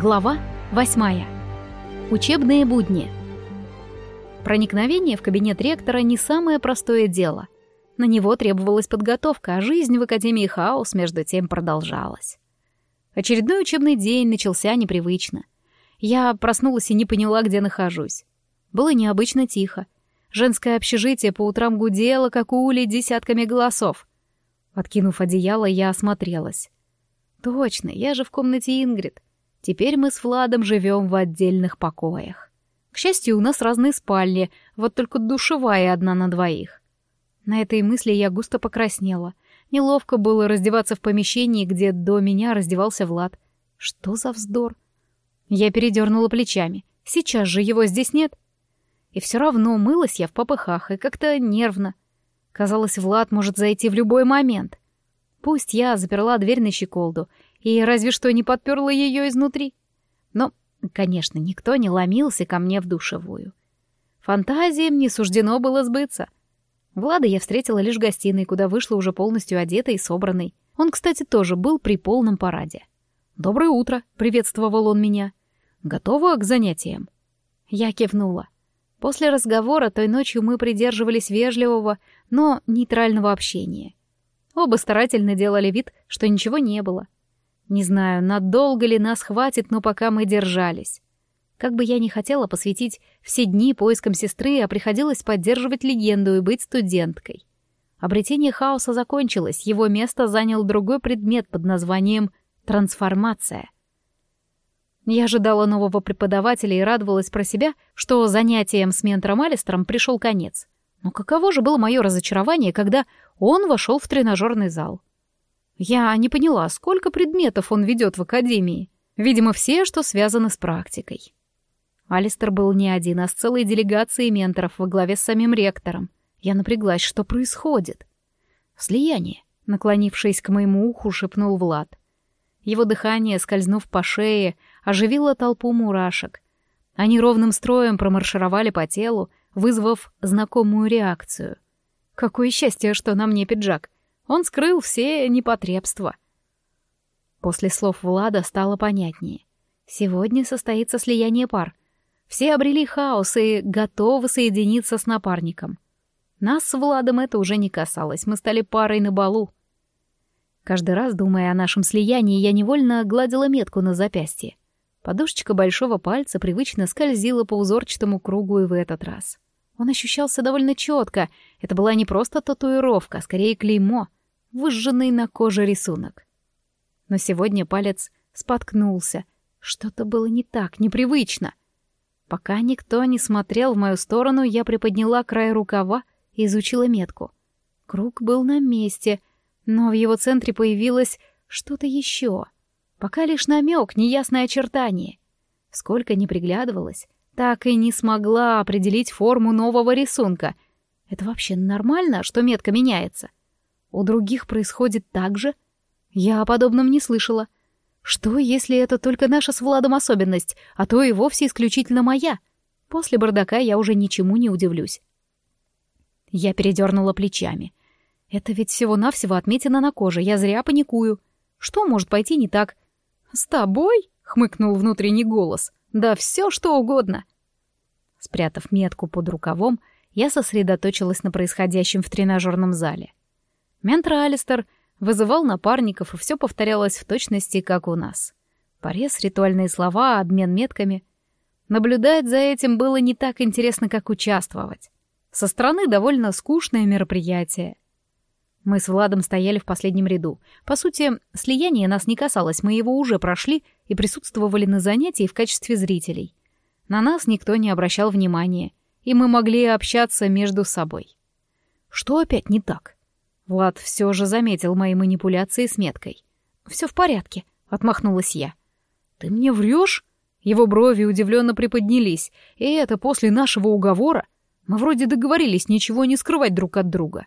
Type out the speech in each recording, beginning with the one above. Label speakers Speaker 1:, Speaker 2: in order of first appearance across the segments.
Speaker 1: Глава 8. Учебные будни. Проникновение в кабинет ректора не самое простое дело. На него требовалась подготовка, а жизнь в Академии Хаос между тем продолжалась. Очередной учебный день начался непривычно. Я проснулась и не поняла, где нахожусь. Было необычно тихо. Женское общежитие по утрам гудело, как у ули, десятками голосов. Откинув одеяло, я осмотрелась. Точно, я же в комнате Ингрид. Теперь мы с Владом живем в отдельных покоях. К счастью, у нас разные спальни, вот только душевая одна на двоих. На этой мысли я густо покраснела. Неловко было раздеваться в помещении, где до меня раздевался Влад. Что за вздор? Я передернула плечами. Сейчас же его здесь нет. И все равно мылась я в попыхах и как-то нервно. Казалось, Влад может зайти в любой момент. Пусть я заперла дверь на щеколду и разве что не подперла ее изнутри. Но, конечно, никто не ломился ко мне в душевую. Фантазиям не суждено было сбыться. Влада я встретила лишь в гостиной, куда вышла уже полностью одетой и собранной. Он, кстати, тоже был при полном параде. «Доброе утро», — приветствовал он меня. «Готова к занятиям?» Я кивнула. После разговора той ночью мы придерживались вежливого, но нейтрального общения. Оба старательно делали вид, что ничего не было. Не знаю, надолго ли нас хватит, но пока мы держались. Как бы я ни хотела посвятить все дни поискам сестры, а приходилось поддерживать легенду и быть студенткой. Обретение хаоса закончилось, его место занял другой предмет под названием «трансформация». Я ожидала нового преподавателя и радовалась про себя, что занятием с ментором Алистером пришел конец. Но каково же было мое разочарование, когда он вошел в тренажерный зал. Я не поняла, сколько предметов он ведет в академии. Видимо, все, что связано с практикой. Алистер был не один, а с целой делегацией менторов во главе с самим ректором. Я напряглась, что происходит. «Слияние», — наклонившись к моему уху, шепнул Влад. Его дыхание, скользнув по шее, оживило толпу мурашек. Они ровным строем промаршировали по телу, вызвав знакомую реакцию — Какое счастье, что на мне пиджак. Он скрыл все непотребства. После слов Влада стало понятнее. Сегодня состоится слияние пар. Все обрели хаос и готовы соединиться с напарником. Нас с Владом это уже не касалось, мы стали парой на балу. Каждый раз, думая о нашем слиянии, я невольно гладила метку на запястье. Подушечка большого пальца привычно скользила по узорчатому кругу и в этот раз. Он ощущался довольно четко. Это была не просто татуировка, а скорее клеймо, выжженный на коже рисунок. Но сегодня палец споткнулся. Что-то было не так, непривычно. Пока никто не смотрел в мою сторону, я приподняла край рукава и изучила метку. Круг был на месте, но в его центре появилось что-то еще. Пока лишь намек, неясное очертание. Сколько ни приглядывалась, так и не смогла определить форму нового рисунка. Это вообще нормально, что метка меняется? У других происходит так же? Я о подобном не слышала. Что, если это только наша с Владом особенность, а то и вовсе исключительно моя? После бардака я уже ничему не удивлюсь. Я передернула плечами. Это ведь всего-навсего отметина на коже, я зря паникую. Что может пойти не так? «С тобой?» — хмыкнул внутренний голос. «Да все что угодно. Спрятав метку под рукавом, я сосредоточилась на происходящем в тренажерном зале. Ментор Алистер вызывал напарников, и все повторялось в точности, как у нас. Порез, ритуальные слова, обмен метками. Наблюдать за этим было не так интересно, как участвовать. Со стороны довольно скучное мероприятие. Мы с Владом стояли в последнем ряду. По сути, слияние нас не касалось, мы его уже прошли и присутствовали на занятии в качестве зрителей. На нас никто не обращал внимания, и мы могли общаться между собой. Что опять не так? Влад все же заметил мои манипуляции с меткой. «Все в порядке», — отмахнулась я. «Ты мне врешь?» Его брови удивленно приподнялись, и это после нашего уговора. Мы вроде договорились ничего не скрывать друг от друга.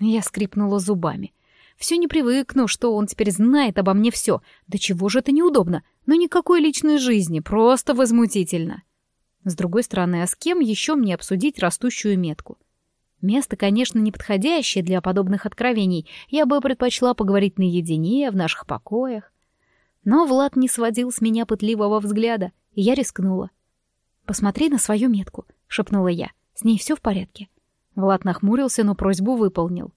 Speaker 1: Я скрипнула зубами. Все не привыкну, что он теперь знает обо мне все. Да чего же это неудобно? Но никакой личной жизни, просто возмутительно. С другой стороны, а с кем еще мне обсудить растущую метку? Место, конечно, неподходящее для подобных откровений. Я бы предпочла поговорить наедине, в наших покоях. Но Влад не сводил с меня пытливого взгляда, и я рискнула. «Посмотри на свою метку», — шепнула я. «С ней все в порядке». Влад нахмурился, но просьбу выполнил.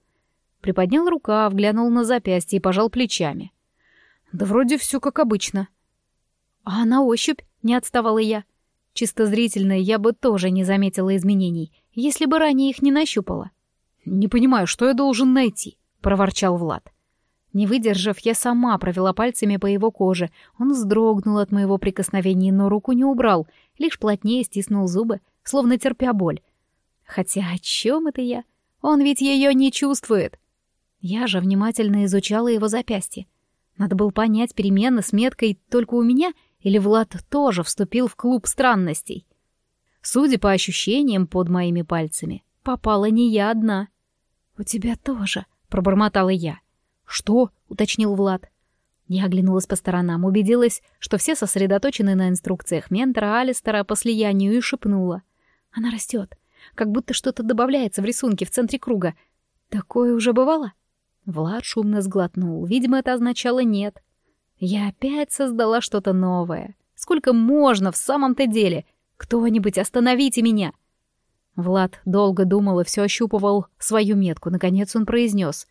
Speaker 1: Приподнял рука, взглянул на запястье и пожал плечами. «Да вроде все как обычно». «А на ощупь?» — не отставала я. Чисто зрительно я бы тоже не заметила изменений, если бы ранее их не нащупала. «Не понимаю, что я должен найти?» — проворчал Влад. Не выдержав, я сама провела пальцами по его коже. Он вздрогнул от моего прикосновения, но руку не убрал, лишь плотнее стиснул зубы, словно терпя боль. Хотя о чем это я? Он ведь ее не чувствует. Я же внимательно изучала его запястье. Надо было понять, перемены с меткой только у меня или Влад тоже вступил в клуб странностей. Судя по ощущениям под моими пальцами, попала не я одна. «У тебя тоже», — пробормотала я. «Что?» — уточнил Влад. Я оглянулась по сторонам, убедилась, что все сосредоточены на инструкциях ментора Алистера по слиянию и шепнула. «Она растет, как будто что-то добавляется в рисунке в центре круга. Такое уже бывало?» Влад шумно сглотнул. Видимо, это означало «нет». Я опять создала что-то новое. Сколько можно в самом-то деле? Кто-нибудь остановите меня!» Влад долго думал и все ощупывал свою метку. Наконец он произнес.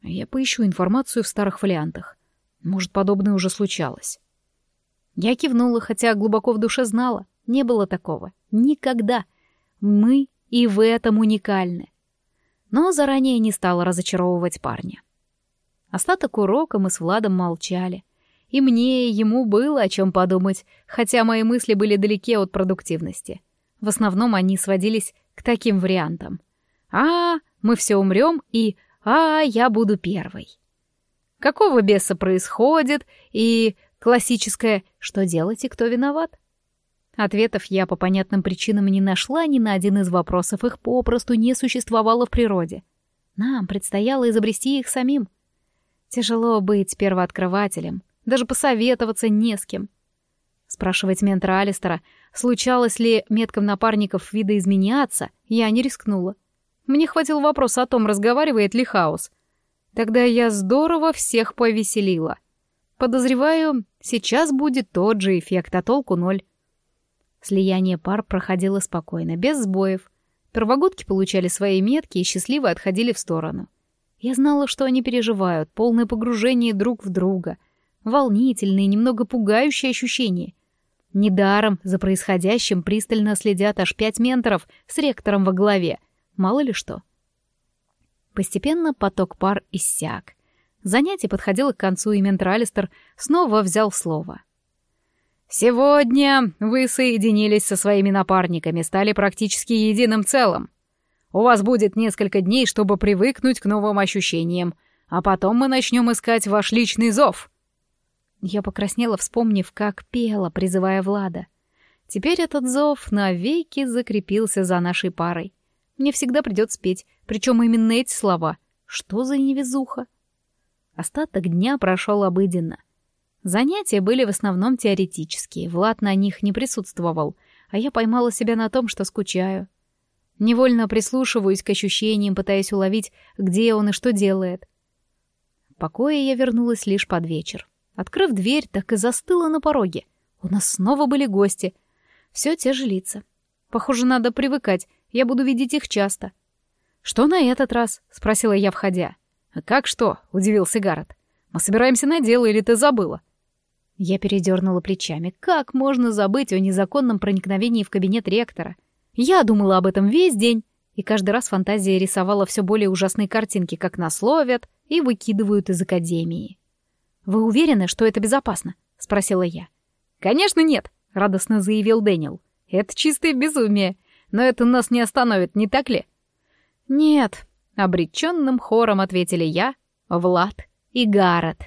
Speaker 1: Я поищу информацию в старых вариантах. Может, подобное уже случалось. Я кивнула, хотя глубоко в душе знала. Не было такого. Никогда. Мы и в этом уникальны. Но заранее не стала разочаровывать парня. Остаток урока мы с Владом молчали. И мне, и ему было о чем подумать, хотя мои мысли были далеки от продуктивности. В основном они сводились к таким вариантам. «А, мы все умрем» и а я буду первой. Какого беса происходит и классическое «что делать и кто виноват?» Ответов я по понятным причинам не нашла ни на один из вопросов, их попросту не существовало в природе. Нам предстояло изобрести их самим. Тяжело быть первооткрывателем, даже посоветоваться не с кем. Спрашивать ментора Алистера, случалось ли меткам напарников видоизменяться, я не рискнула. Мне хватил вопрос о том, разговаривает ли хаос. Тогда я здорово всех повеселила. Подозреваю, сейчас будет тот же эффект, а толку ноль. Слияние пар проходило спокойно, без сбоев. Первогодки получали свои метки и счастливо отходили в сторону. Я знала, что они переживают, полное погружение друг в друга. Волнительные, немного пугающие ощущения. Недаром за происходящим пристально следят аж пять менторов с ректором во главе — Мало ли что. Постепенно поток пар иссяк. Занятие подходило к концу, и ментор Алистер снова взял слово. «Сегодня вы соединились со своими напарниками, стали практически единым целым. У вас будет несколько дней, чтобы привыкнуть к новым ощущениям, а потом мы начнем искать ваш личный зов». Я покраснела, вспомнив, как пела, призывая Влада. Теперь этот зов навеки закрепился за нашей парой. Мне всегда придется спеть, причем именно эти слова. Что за невезуха? Остаток дня прошел обыденно. Занятия были в основном теоретические, Влад на них не присутствовал, а я поймала себя на том, что скучаю. Невольно прислушиваюсь к ощущениям, пытаясь уловить, где он и что делает. В покое я вернулась лишь под вечер. Открыв дверь, так и застыла на пороге. У нас снова были гости. Все те же лица. Похоже, надо привыкать, я буду видеть их часто. «Что на этот раз?» — спросила я, входя. «А «Как что?» — удивился Гаррет. «Мы собираемся на дело, или ты забыла?» Я передернула плечами. Как можно забыть о незаконном проникновении в кабинет ректора? Я думала об этом весь день, и каждый раз фантазия рисовала все более ужасные картинки, как нас ловят и выкидывают из академии. «Вы уверены, что это безопасно?» — спросила я. «Конечно нет», — радостно заявил Дэниел. «Это чистое безумие. Но это нас не остановит, не так ли? Нет, обреченным хором ответили я, Влад и Гаррет.